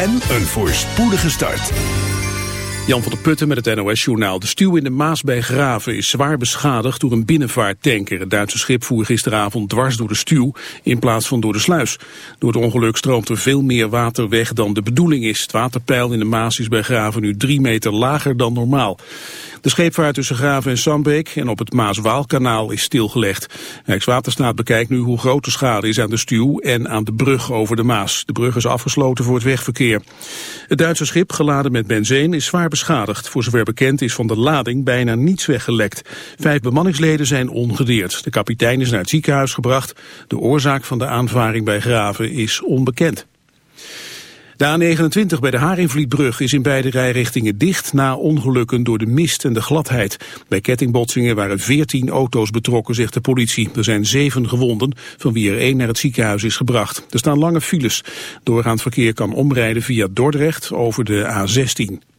en een voorspoedige start. Jan van der Putten met het NOS-journaal. De stuw in de Maas bij Graven is zwaar beschadigd door een binnenvaarttanker. Het Duitse schip voer gisteravond dwars door de stuw in plaats van door de sluis. Door het ongeluk stroomt er veel meer water weg dan de bedoeling is. Het waterpeil in de Maas is bij Graven nu drie meter lager dan normaal. De scheepvaart tussen Graven en Sambeek en op het Maas-Waalkanaal is stilgelegd. Rijkswaterstaat bekijkt nu hoe groot de schade is aan de stuw en aan de brug over de Maas. De brug is afgesloten voor het wegverkeer. Het Duitse schip, geladen met benzine, is zwaar beschadigd. Voor zover bekend is van de lading bijna niets weggelekt. Vijf bemanningsleden zijn ongedeerd. De kapitein is naar het ziekenhuis gebracht. De oorzaak van de aanvaring bij Graven is onbekend. De A29 bij de Haringvlietbrug is in beide rijrichtingen dicht na ongelukken door de mist en de gladheid. Bij kettingbotsingen waren 14 auto's betrokken, zegt de politie. Er zijn zeven gewonden, van wie er één naar het ziekenhuis is gebracht. Er staan lange files. Doorgaand verkeer kan omrijden via Dordrecht over de A16.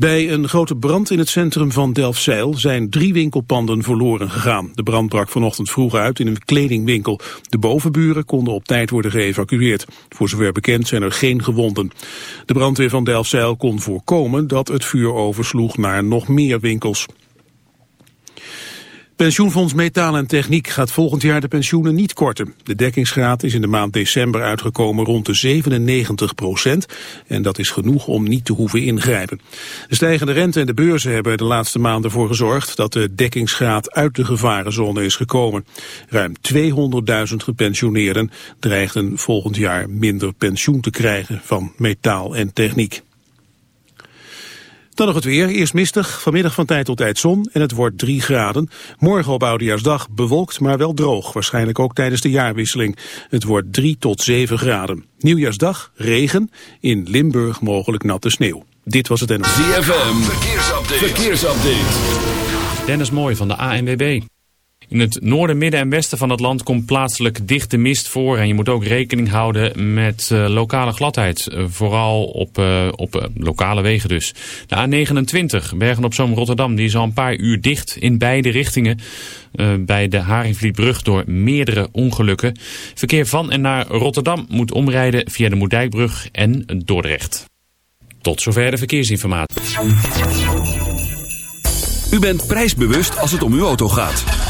Bij een grote brand in het centrum van Delfzijl zijn drie winkelpanden verloren gegaan. De brand brak vanochtend vroeg uit in een kledingwinkel. De bovenburen konden op tijd worden geëvacueerd. Voor zover bekend zijn er geen gewonden. De brandweer van Delfzijl kon voorkomen dat het vuur oversloeg naar nog meer winkels. Pensioenfonds Metaal en Techniek gaat volgend jaar de pensioenen niet korten. De dekkingsgraad is in de maand december uitgekomen rond de 97 procent. En dat is genoeg om niet te hoeven ingrijpen. De stijgende rente en de beurzen hebben de laatste maanden ervoor gezorgd... dat de dekkingsgraad uit de gevarenzone is gekomen. Ruim 200.000 gepensioneerden dreigden volgend jaar minder pensioen te krijgen van metaal en techniek. Dan nog het weer. Eerst mistig, vanmiddag van tijd tot tijd zon en het wordt 3 graden. Morgen op Oudejaarsdag bewolkt, maar wel droog. Waarschijnlijk ook tijdens de jaarwisseling. Het wordt 3 tot 7 graden. Nieuwjaarsdag, regen. In Limburg mogelijk natte sneeuw. Dit was het en. ZFM, verkeersupdate. verkeersupdate. Dennis Mooi van de ANWB. In het noorden, midden en westen van het land komt plaatselijk dichte mist voor. En je moet ook rekening houden met uh, lokale gladheid. Uh, vooral op, uh, op lokale wegen dus. De A29, Bergen op Zoom Rotterdam, die is al een paar uur dicht in beide richtingen. bij de Haringvlietbrug door meerdere ongelukken. Verkeer van en naar Rotterdam moet omrijden via de Moerdijkbrug en Dordrecht. Tot zover de verkeersinformatie. U bent prijsbewust als het om uw auto gaat.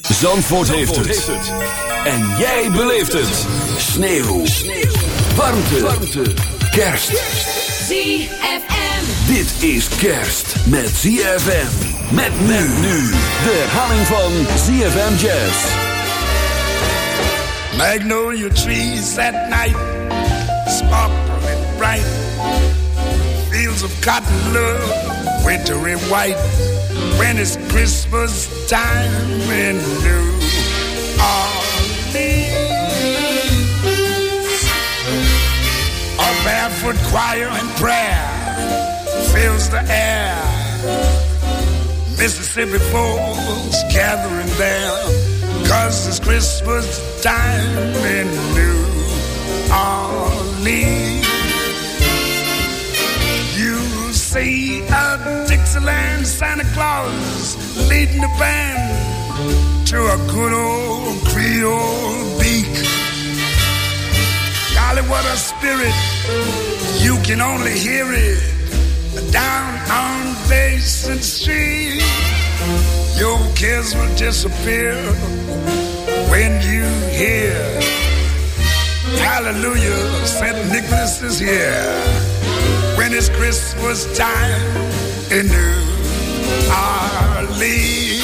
Zandvoort, heeft, het. En jij beleeft het. Sneeuw. Sneeuw. Warmte. Warmte. Kerst. ZFM. Dit is kerst met ZFM. Met men nu. De herhaling van ZFM Jazz. Magnolia trees at night. Sparkling bright. Fields of cotton love. Wintry white. When it's Christmas time in New Orleans. A barefoot choir and prayer fills the air. Mississippi folks gathering there, cause it's Christmas time in New Orleans. You see Santa Claus leading the band to a good old Creole beat. Golly, what a spirit! You can only hear it down on Basin Street. Your cares will disappear when you hear Hallelujah, St. Nicholas is here. When it's Christmas time anew. I leave.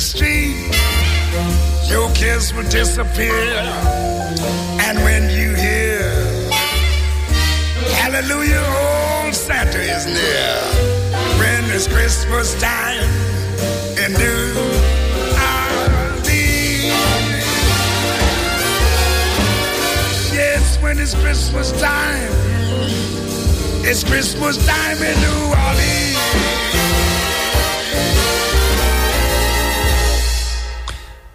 street. Your kiss will disappear. And when you hear, Hallelujah, old Santa is near. When it's Christmas time and new. when it's Christmas time. It's Christmas time in New Orleans.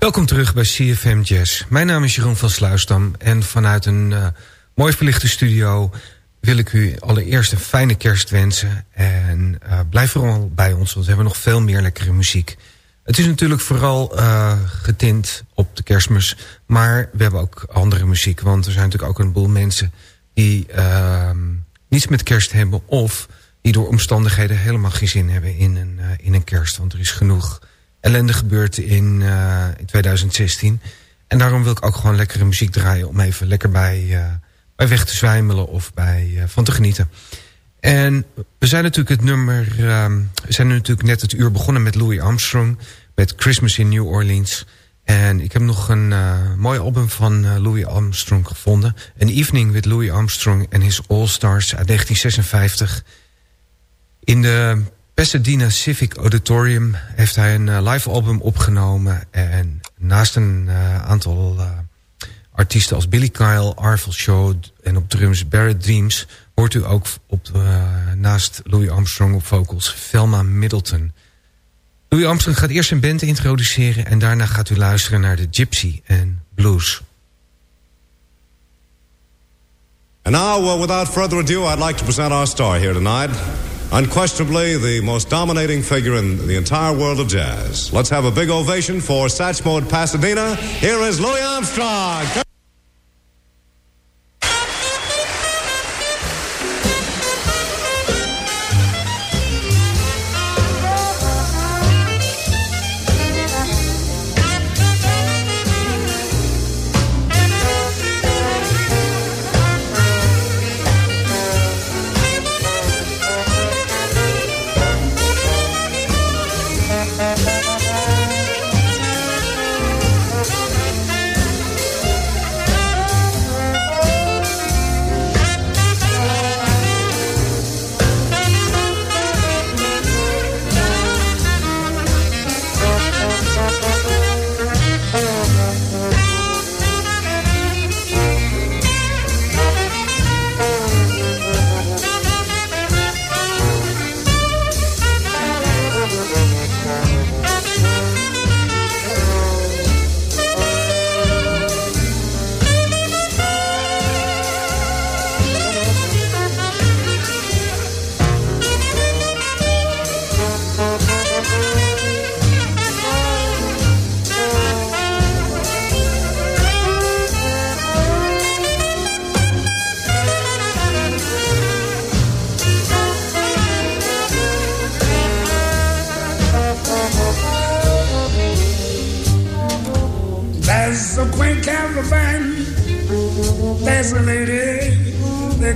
Bij CFM Jazz. Mijn naam is Jeroen van Sluisdam en vanuit een uh, mooi verlichte studio... wil ik u allereerst een fijne kerst wensen. En uh, blijf vooral bij ons, want we hebben nog veel meer lekkere muziek. Het is natuurlijk vooral uh, getint op de kerstmis... maar we hebben ook andere muziek. Want er zijn natuurlijk ook een boel mensen die ehm, niets met kerst hebben... of die door omstandigheden helemaal geen zin hebben in een, in een kerst. Want er is genoeg ellende gebeurd in, uh, in 2016. En daarom wil ik ook gewoon lekkere muziek draaien... om even lekker bij, uh, bij weg te zwijmelen of bij, uh, van te genieten. En we zijn natuurlijk het nummer... we zijn natuurlijk net het uur begonnen met Louis Armstrong... met Christmas in New Orleans... En ik heb nog een mooi album van Louis Armstrong gevonden. An Evening with Louis Armstrong and His All Stars uit 1956. In de Pasadena Civic Auditorium heeft hij een uh, live album opgenomen. En naast een uh, aantal uh, artiesten als Billy Kyle, Arvel Shaw en op drums Barrett Dreams... hoort u ook op, naast Louis Armstrong op vocals Velma Middleton. Louis Armstrong gaat eerst een band introduceren... en daarna gaat u luisteren naar de Gypsy en Blues. And now, without further ado, I'd like to present our star here tonight... Unquestionably the most dominating figure in the entire world of jazz. Let's have a big ovation for Satchmo at Pasadena. Here is Louis Armstrong.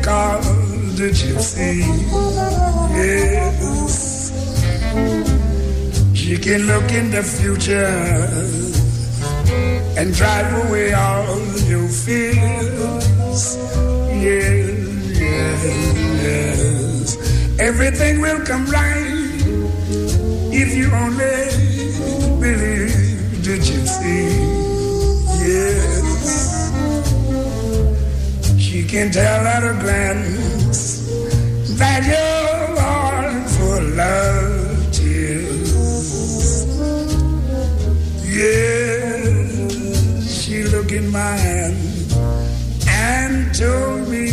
called the gypsy. Yes. She can look in the future and drive away all your fears. Yes, yes, yes. Everything will come right if you only believe the gypsy. Yes. Can tell at a glance that you're all for love tears. Yes, she looked in mine and told me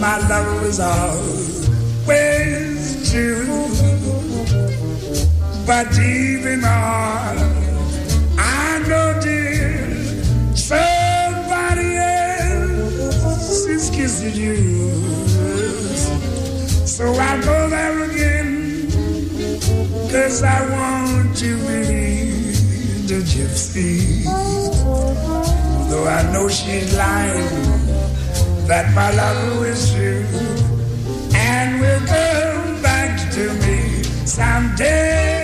my love was always true. But deep in my you. So I go there again, cause I want to be the gypsy. Though I know she's lying that my love is true and will come back to me someday.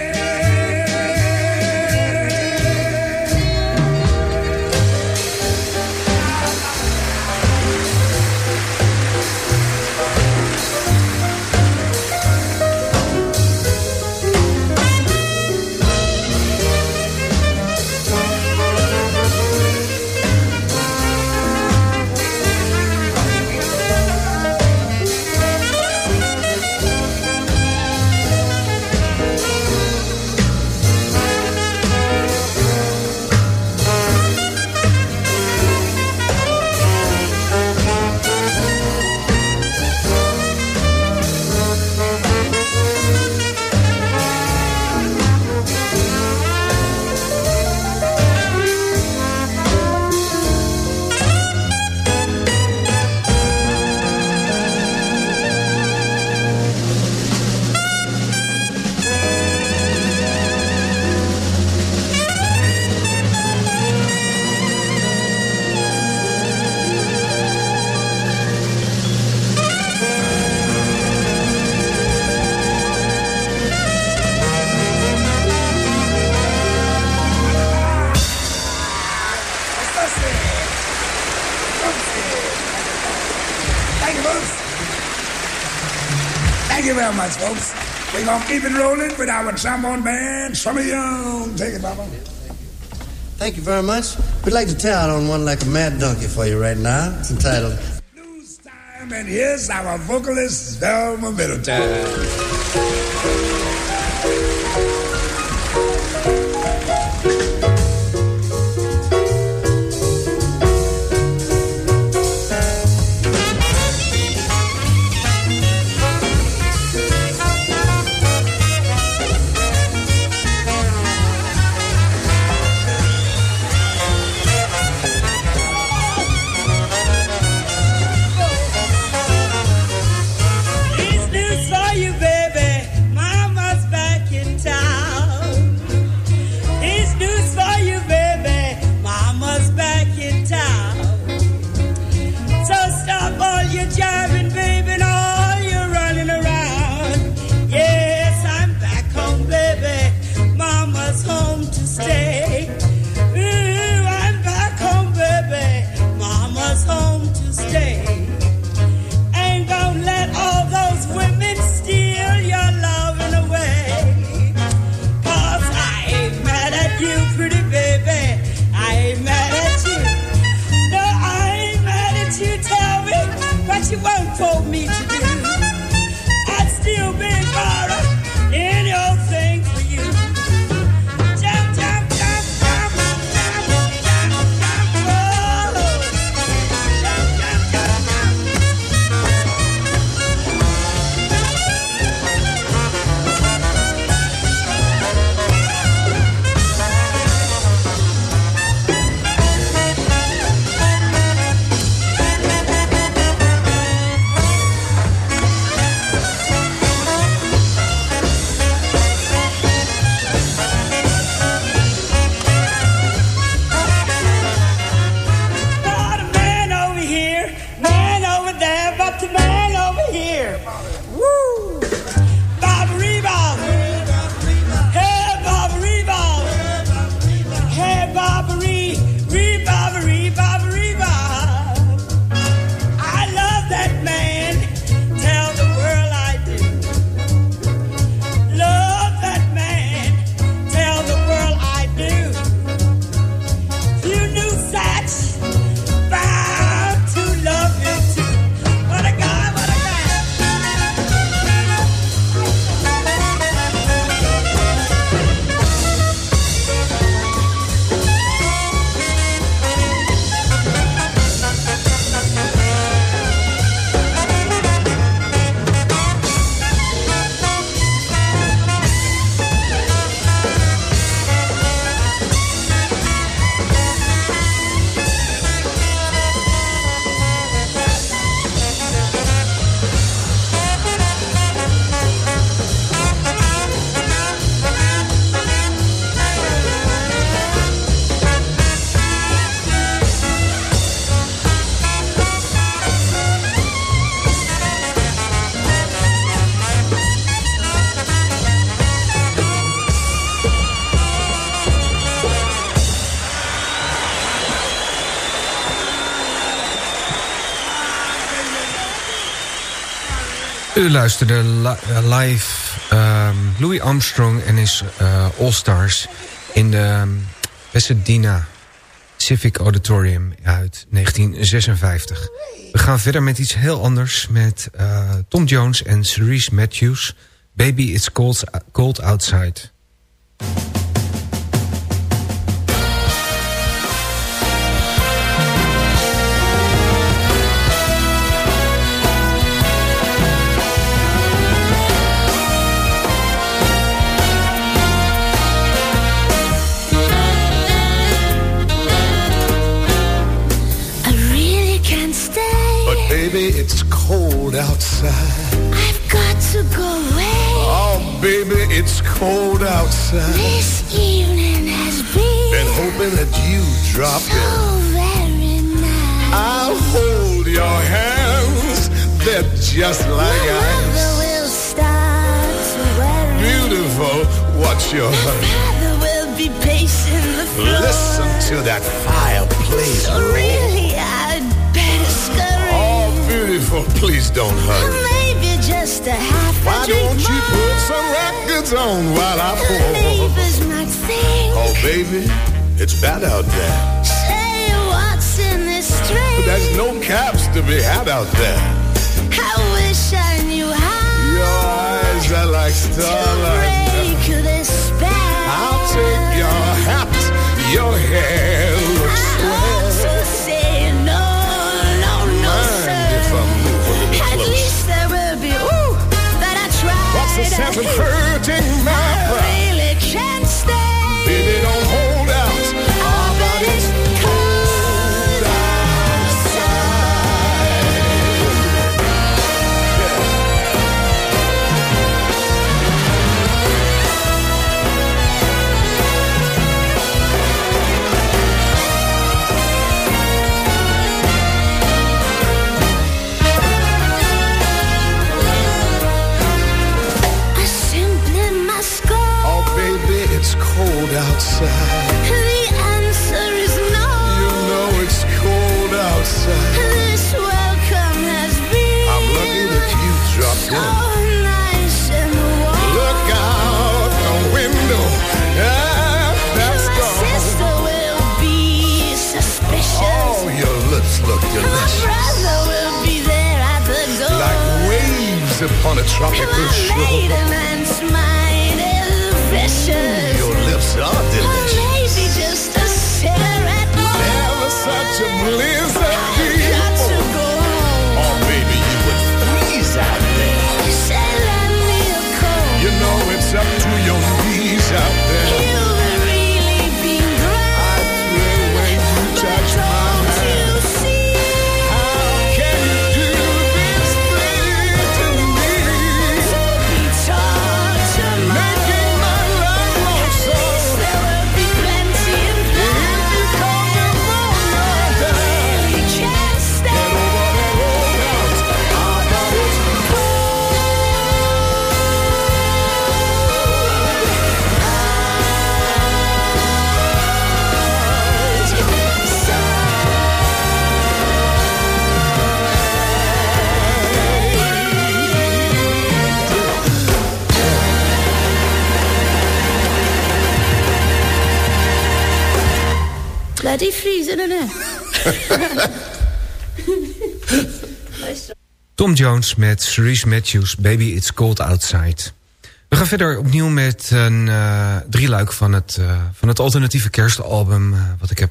We're going to keep it rolling with our trombone band, Summer Young. Take it, Papa. Thank you very much. We'd like to tear out on one like a mad donkey for you right now. It's entitled Blues time, and here's our vocalist, Velma Middletown. Luisterde eh, live um, Louis Armstrong en his uh, All-Stars... in de um, Pasadena Civic Auditorium uit 1956. We gaan verder met iets heel anders met uh, Tom Jones en Cerise Matthews... Baby It's Cold, cold Outside. Cold outside. I've got to go away. Oh, baby, it's cold outside. This evening has been. Been hoping that you drop so in. very nice. I'll hold your hands. They're just like My ice. will start to worry. Beautiful. What's your hurry? father will be pacing the floor. Listen to that fireplace So really, beautiful. Please don't hurry. Maybe just a half a Why don't you more. put some records on while I The pour? neighbors might think. Oh, baby, it's bad out there. Say what's in this drink. There's no caps to be had out there. I wish I knew how Your eyes are like to break this spell. I'll take your hat, your hair It's a seven virgin. on a tropical shore. Ooh, your lips are delicious. Or maybe just a cigarette. Never such a bliss. Bloody freezing, innit? Tom Jones met Cerise Matthews, Baby It's Cold Outside. We gaan verder opnieuw met een uh, drieluik van het, uh, van het alternatieve kerstalbum... Uh, wat ik heb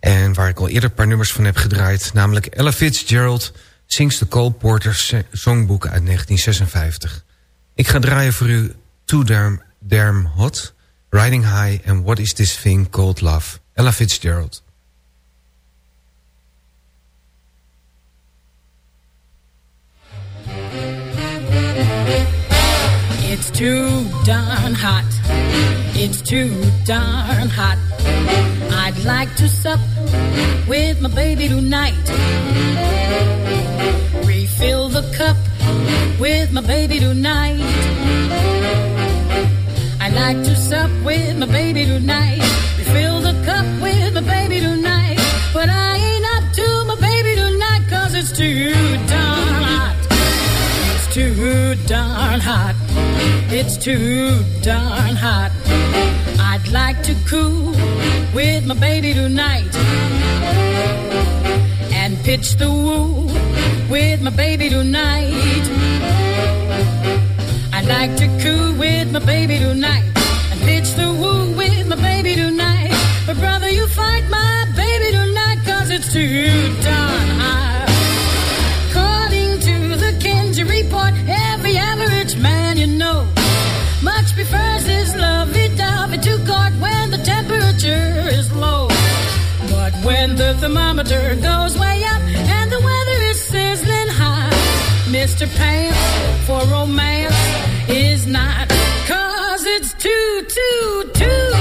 en waar ik al eerder een paar nummers van heb gedraaid... namelijk Ella Fitzgerald Sings the Cole Porter Songbook uit 1956. Ik ga draaien voor u Too Damn, Damn Hot, Riding High... en What Is This Thing Called Love, Ella Fitzgerald. It's too darn hot. It's too darn hot. I'd like to sup with my baby tonight. Refill the cup with my baby tonight. I'd like to sup with my baby tonight. Refill the cup with my baby tonight. But I ain't up to my baby tonight, cause it's too darn hot. It's too darn hot. It's too darn hot. I'd like to cool with my baby tonight and pitch the woo with my baby tonight. I'd like to cool with my baby tonight and pitch the woo with my baby tonight. But brother, you fight my baby tonight cause it's too darn hot. According to the Kinsey report, every average man you know much prefers his lovey-dovey to court when the temperature is low. But when the thermometer goes way up and the weather is sizzling hot, Mr. Pants for romance is not. Cause it's too, too, too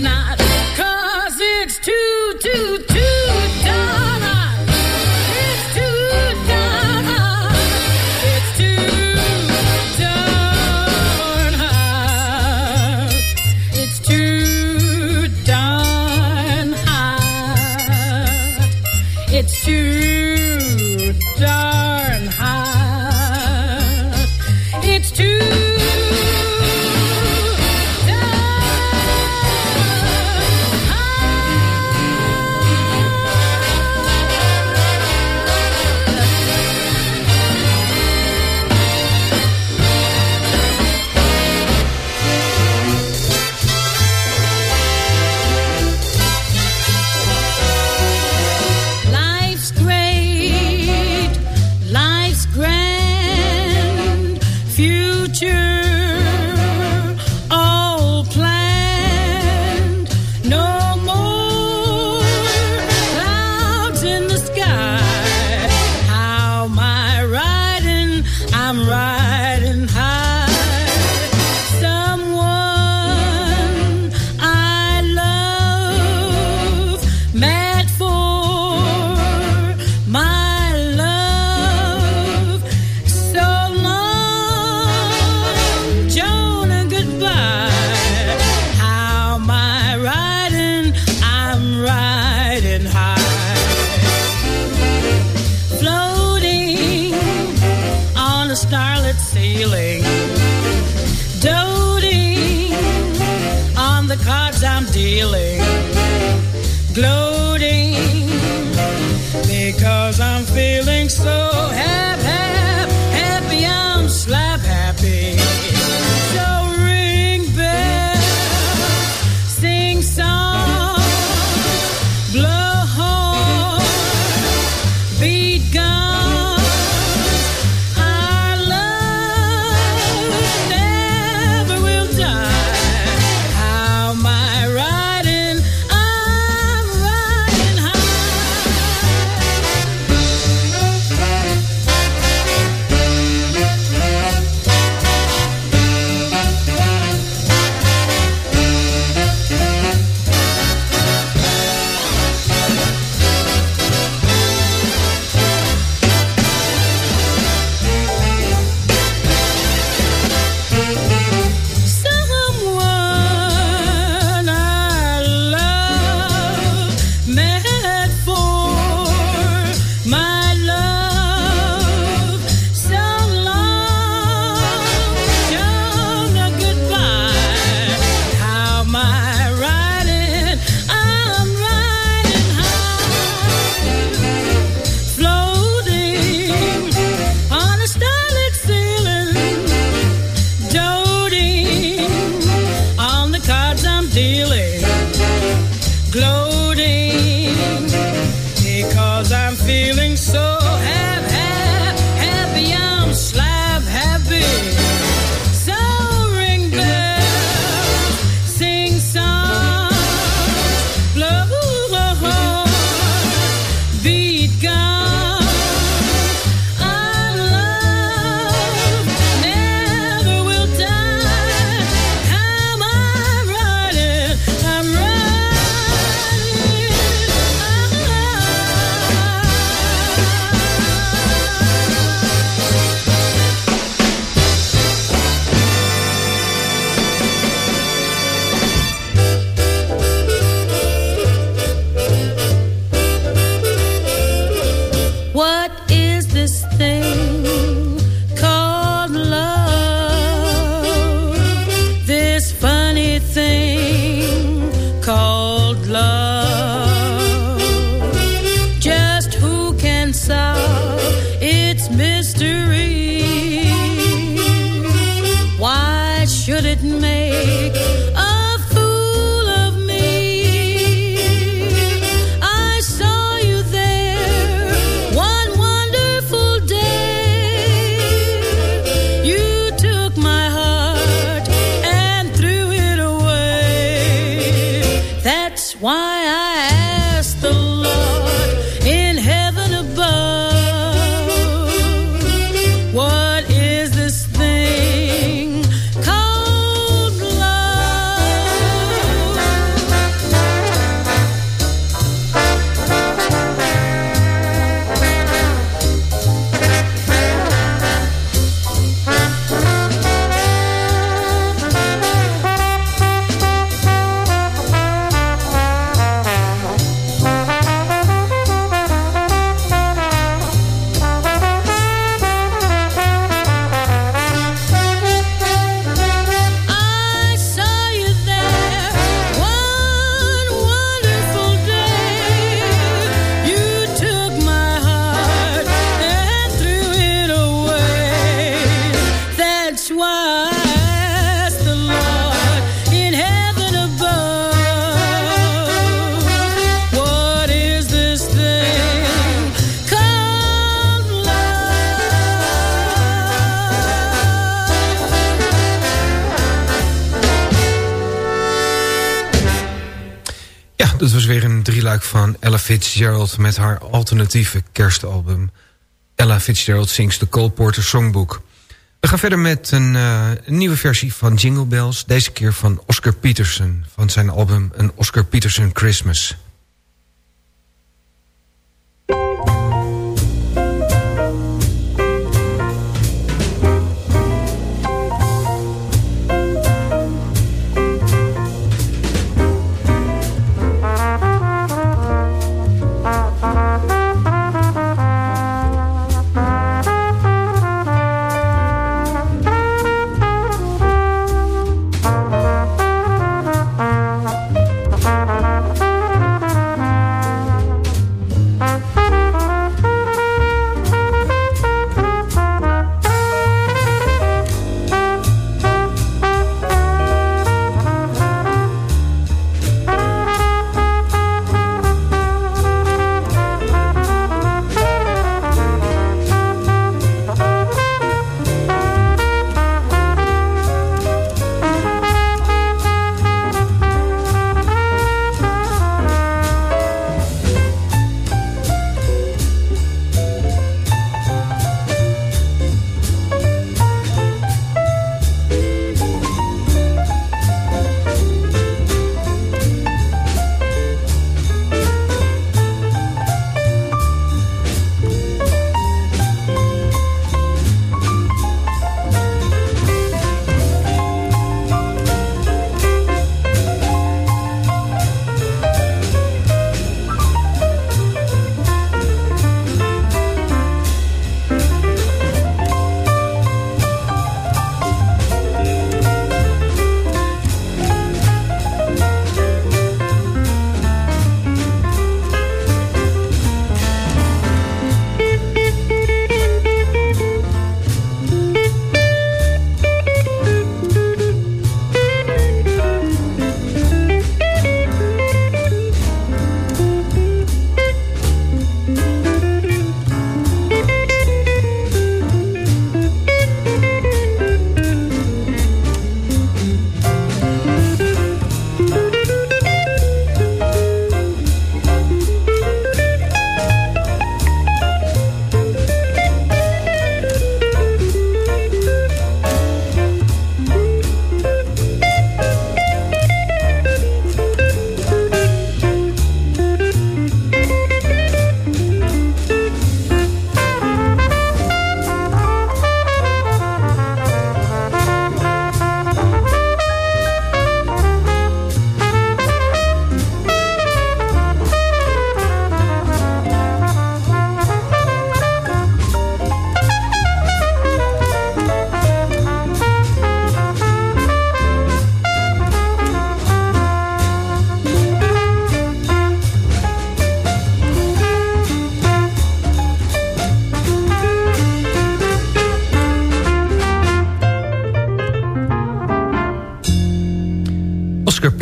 not. Fitzgerald met haar alternatieve kerstalbum. Ella Fitzgerald sings de Cole Porter Songbook. We gaan verder met eh, een nieuwe versie van Jingle Bells. Deze keer van Oscar Peterson. Van zijn album Een Oscar Peterson Christmas.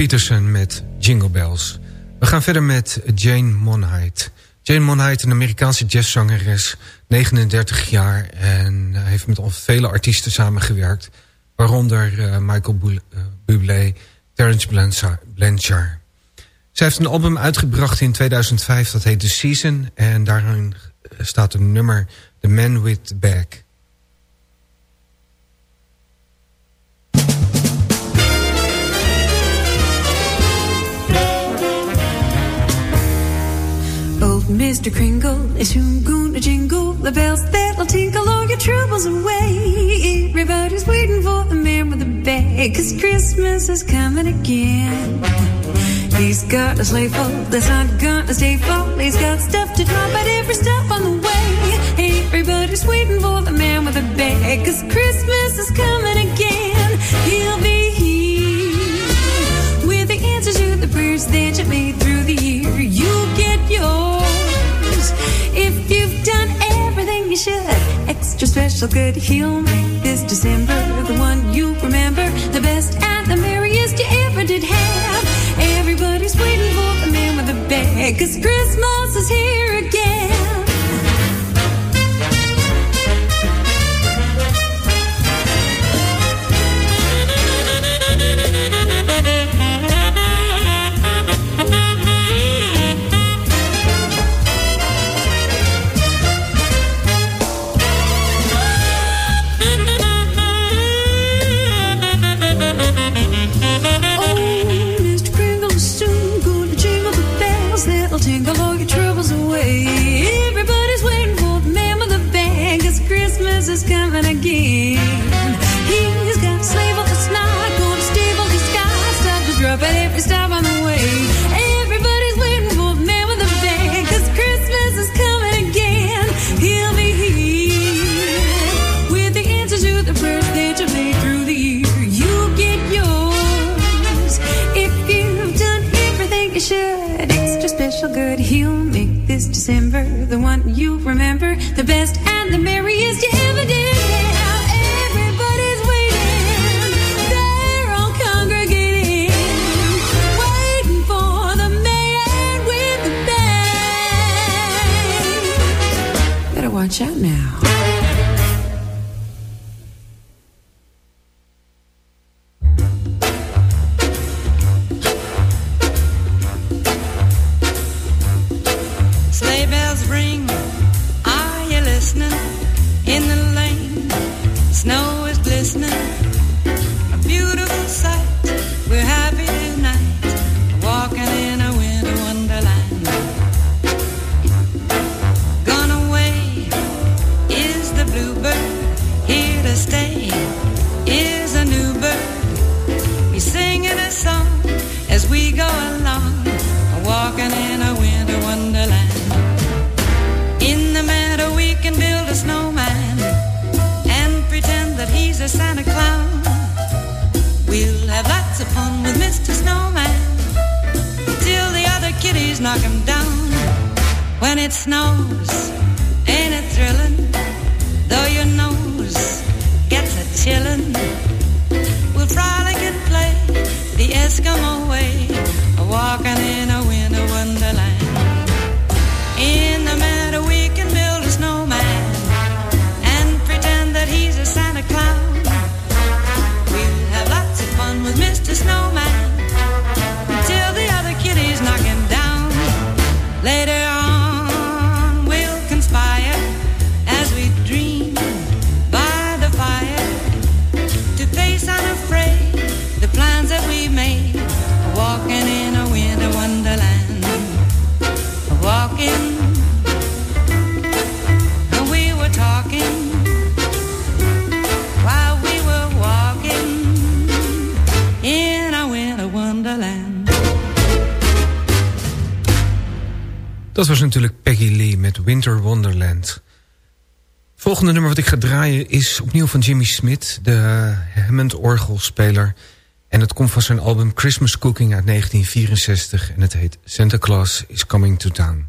Met Jingle Bells. We gaan verder met Jane Monheit. Jane Monheit, een Amerikaanse jazzzangeres, 39 jaar... en heeft met al vele artiesten samengewerkt... waaronder uh, Michael uh, Bublé, Terence Blanchard. Zij heeft een album uitgebracht in 2005, dat heet The Season... en daarin staat een nummer The Man With The Bag... Mr. Kringle is soon gonna jingle the bells that'll tinkle all your troubles away. Everybody's waiting for the man with the bag, cause Christmas is coming again. He's got a sleigh full that's not gonna stay full. He's got stuff to drop at every stop on the way. Everybody's waiting for the man with the bag, cause Christmas is coming again. He'll be Special good, he'll make this December the one you remember, the best and the merriest you ever did have. Everybody's waiting for the man with the bag, cause Christmas is here again. The one you remember, the best and the merriest you ever did. Everybody's waiting, they're all congregating, waiting for the man with the. Better watch out now. Dat was natuurlijk Peggy Lee met Winter Wonderland. Volgende nummer wat ik ga draaien is opnieuw van Jimmy Smith, de Hammond-orgelspeler. En het komt van zijn album Christmas Cooking uit 1964 en het heet Santa Claus is Coming to Town.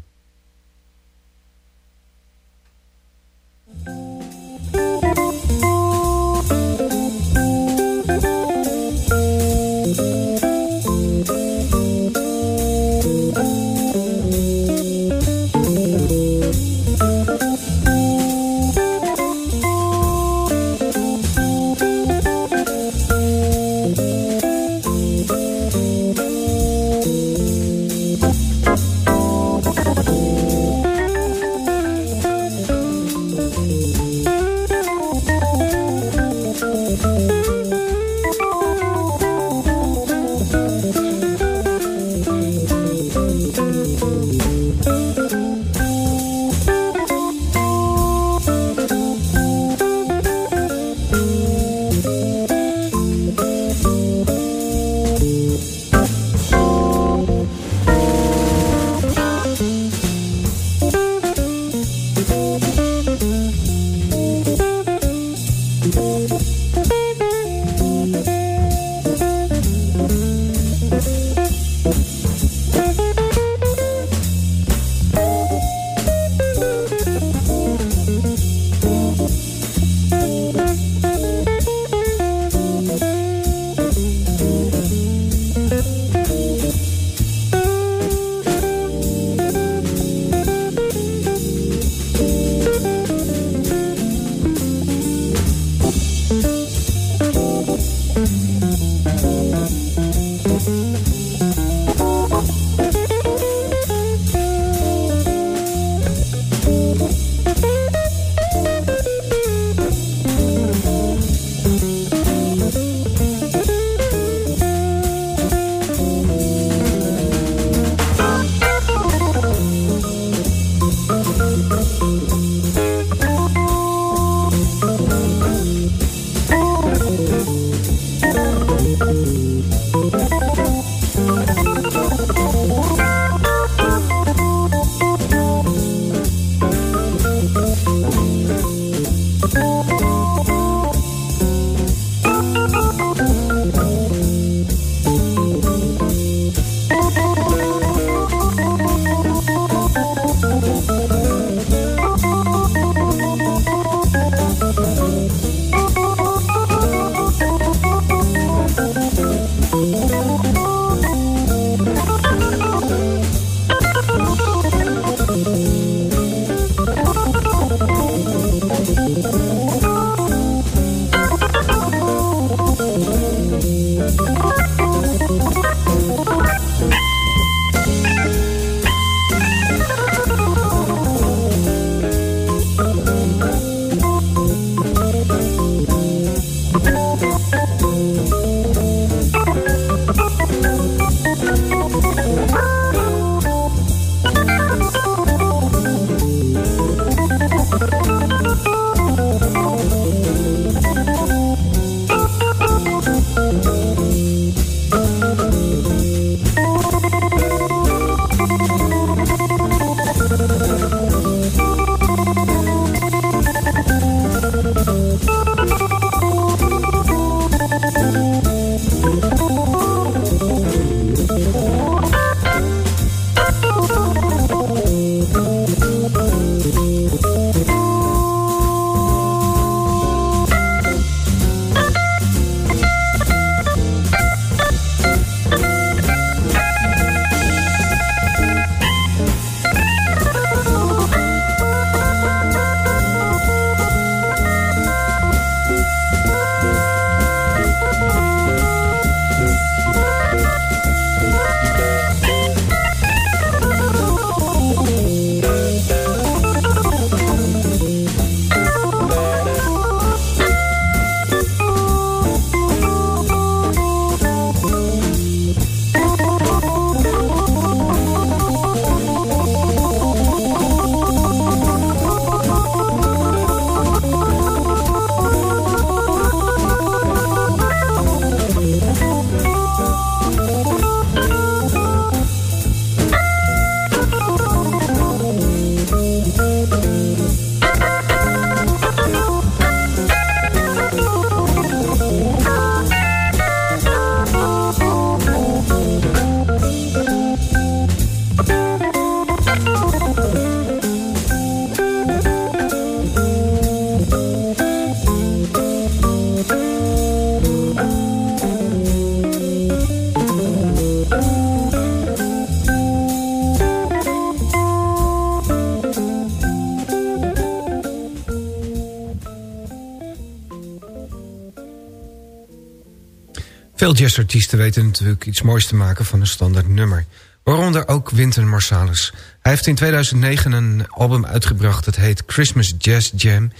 Veel jazzartiesten weten natuurlijk iets moois te maken van een standaard nummer. Waaronder ook Wynton Marsalis. Hij heeft in 2009 een album uitgebracht dat heet Christmas Jazz Jam.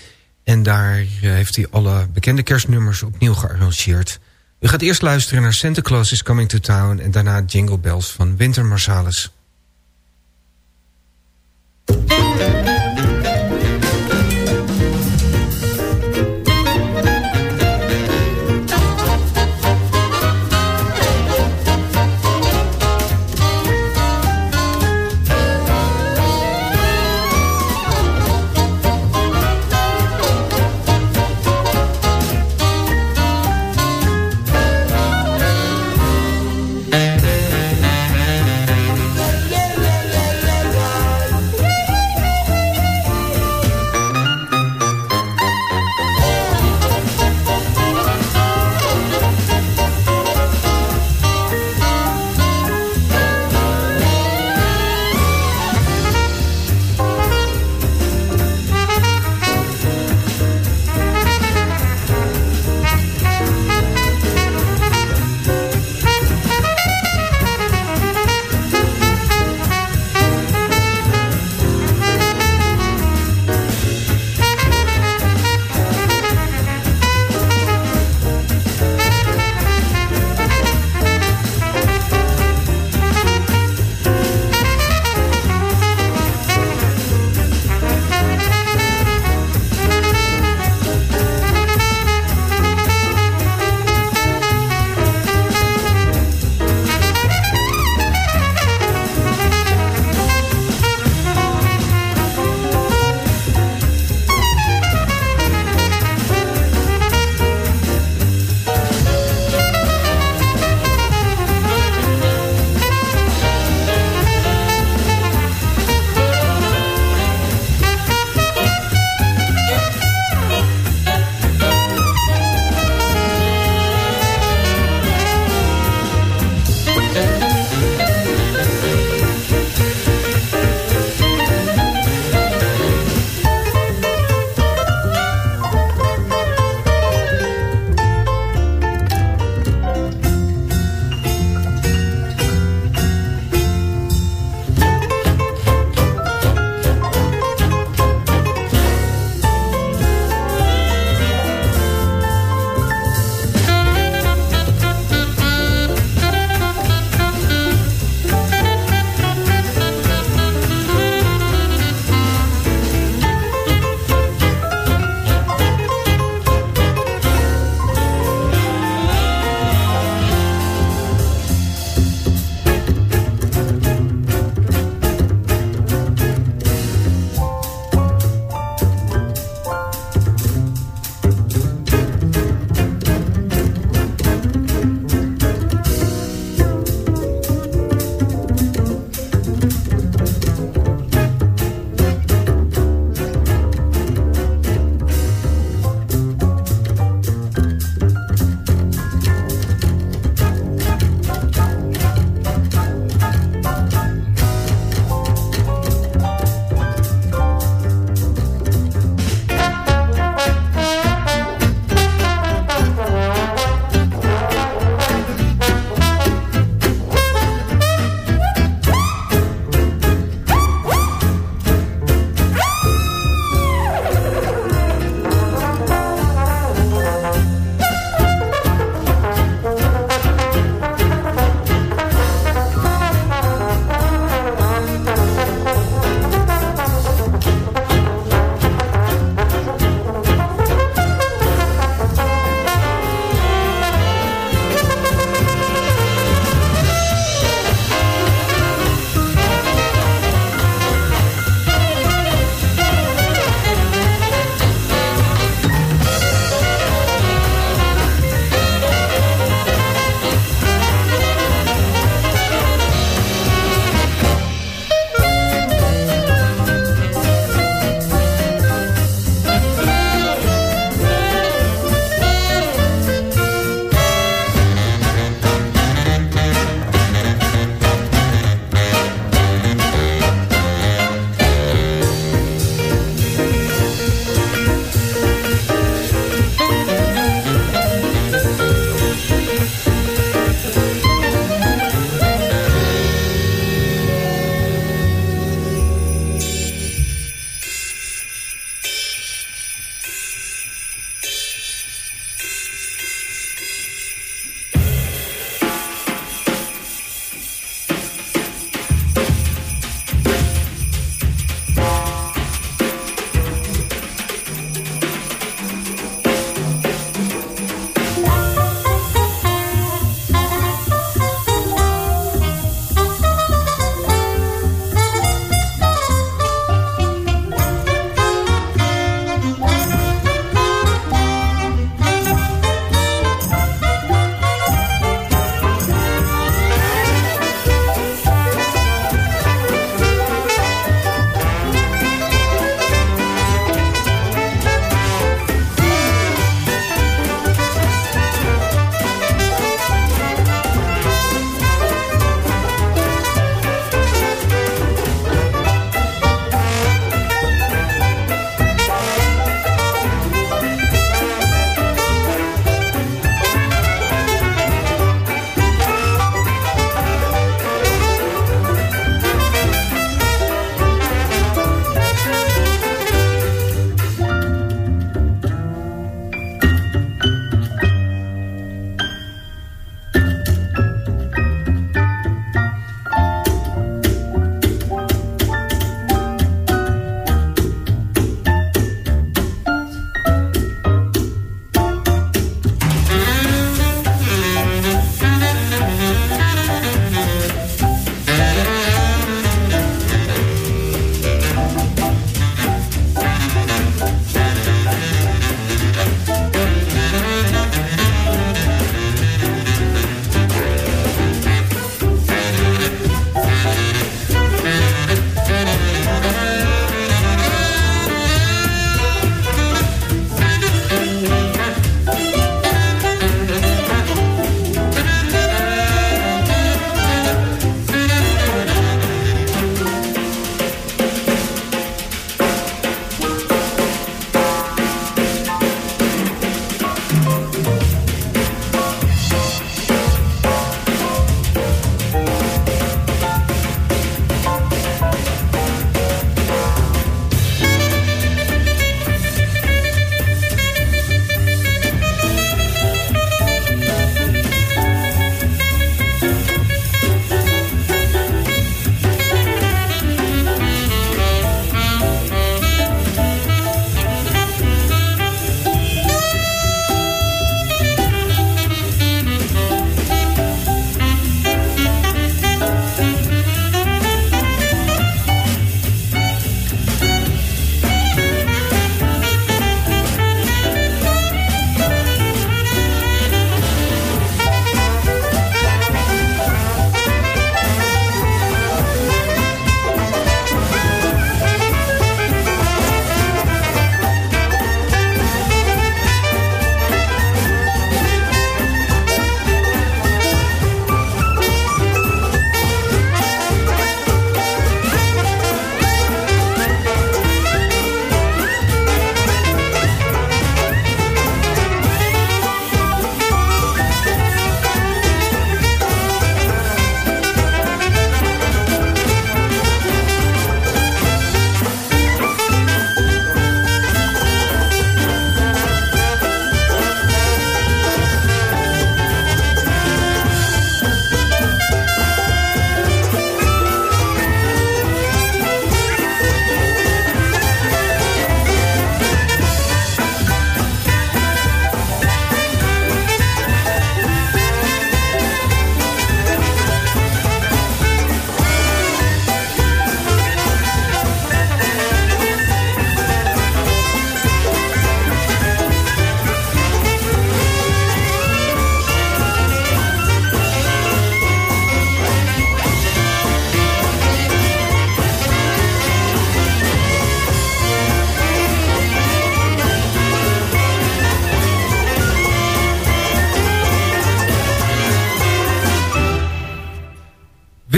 En daar eh, heeft hij alle bekende kerstnummers opnieuw gearrangeerd. U gaat eerst luisteren naar Santa Claus is Coming to Town... en daarna Jingle Bells van Wynton Marsalis.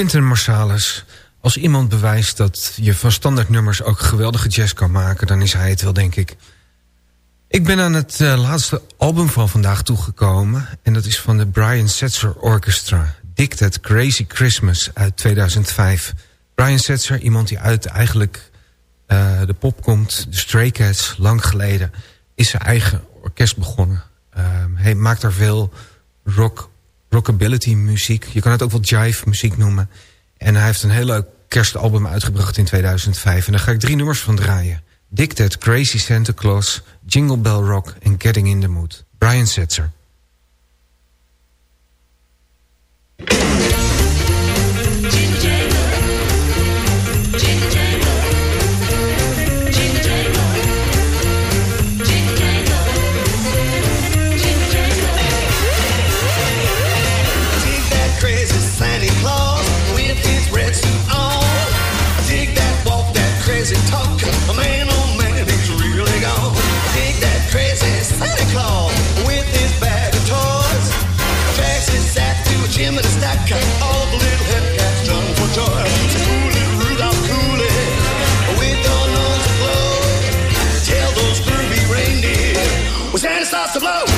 Wynton Marsalis. Als iemand bewijst dat je van standaardnummers ook geweldige jazz kan maken... dan is hij het wel, denk ik. Ik ben aan het uh, laatste album van vandaag toegekomen. En dat is van de Brian Setzer Orchestra. Dictate Crazy Christmas uit 2005. Brian Setzer, iemand die uit eigenlijk uh, de pop komt. De Stray Cats, lang geleden. Is zijn eigen orkest begonnen. Uh, hij maakt daar veel rock, rockability muziek. Je kan het ook wel jive muziek noemen. En hij heeft een heel leuk kerstalbum uitgebracht in 2005. En daar ga ik drie nummers van draaien. Dictate, Crazy Santa Claus, Jingle Bell Rock en Getting in the Mood. Brian Setzer. Santa starts to blow.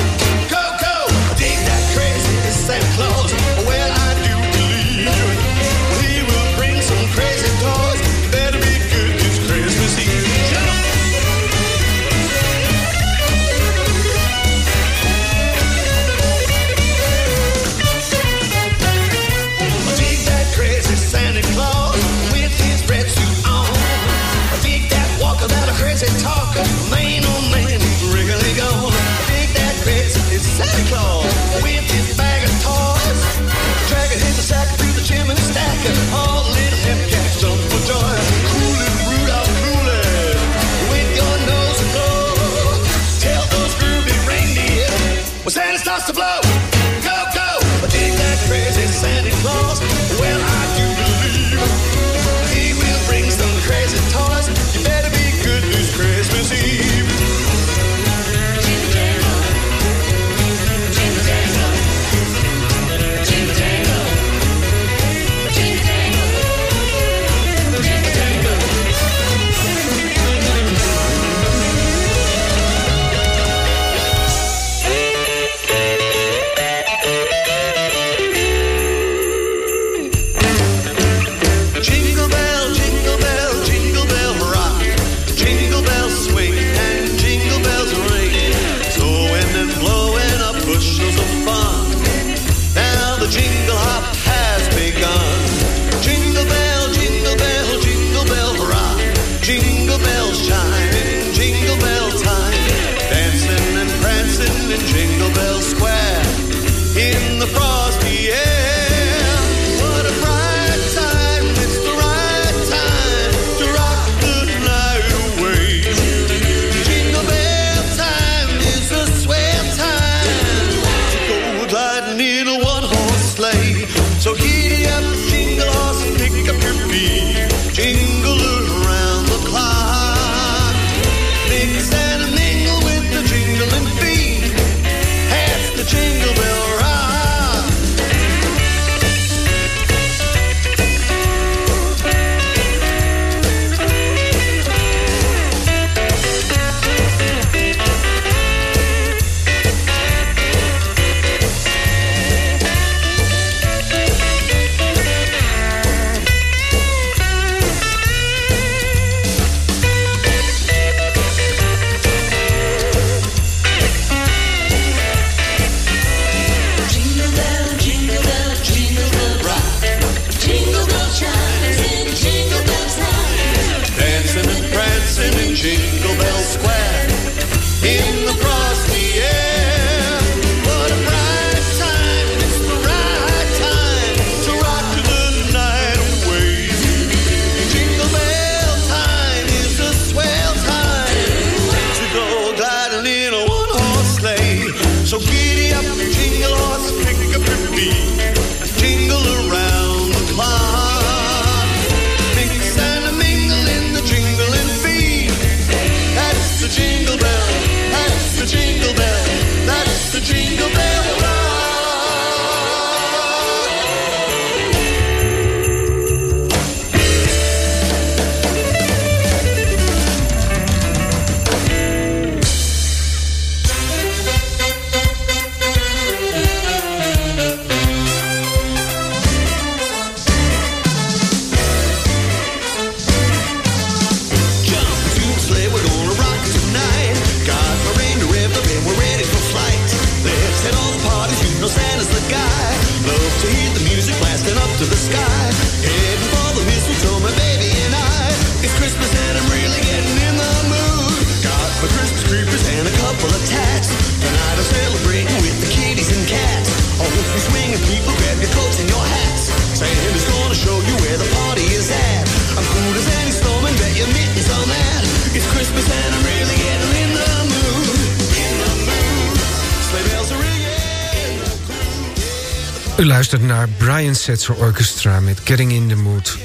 Luistert naar Brian Setzer Orchestra met Getting in the Mood.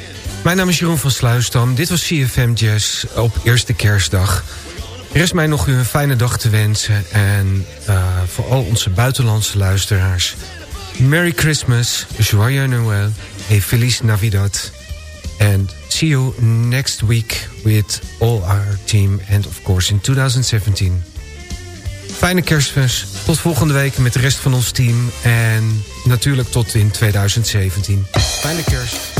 Mijn naam is Jeroen van Sluisdam. Dit was CFM Jazz op eerste kerstdag. Er is mij nog een fijne dag te wensen. En uh, voor al onze buitenlandse luisteraars... Merry Christmas, Joyeux Noël et Feliz Navidad. And see you next week with all our team... and of course in 2017. Fijne kerstfest. Tot volgende week met de rest van ons team. En natuurlijk tot in 2017. Fijne kerst.